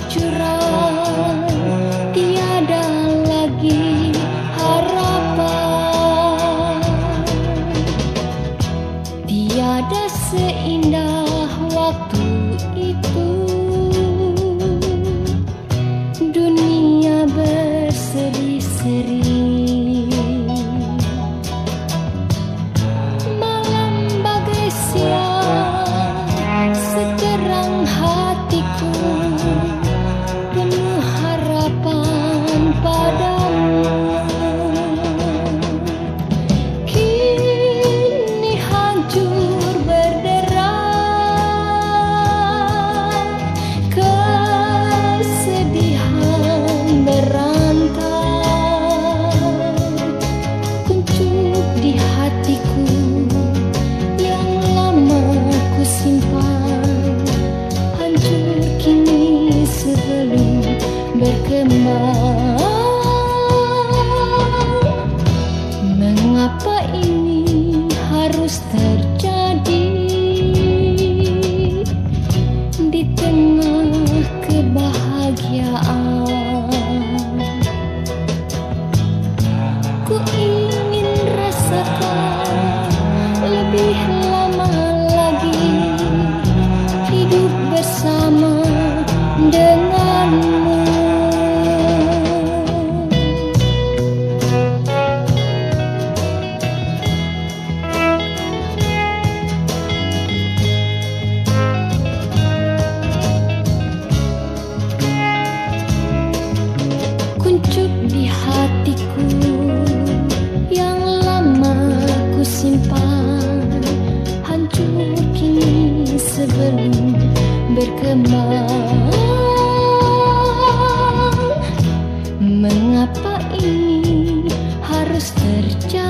bercucuran Tiada lagi harapan. Tiada seindah waktu itu. Dunia berseri-seri terjadi di tengah kebahagiaan? Ku ingin rasakan lebih lama lagi hidup bersama. Berkembang. Mengapa ini harus terjadi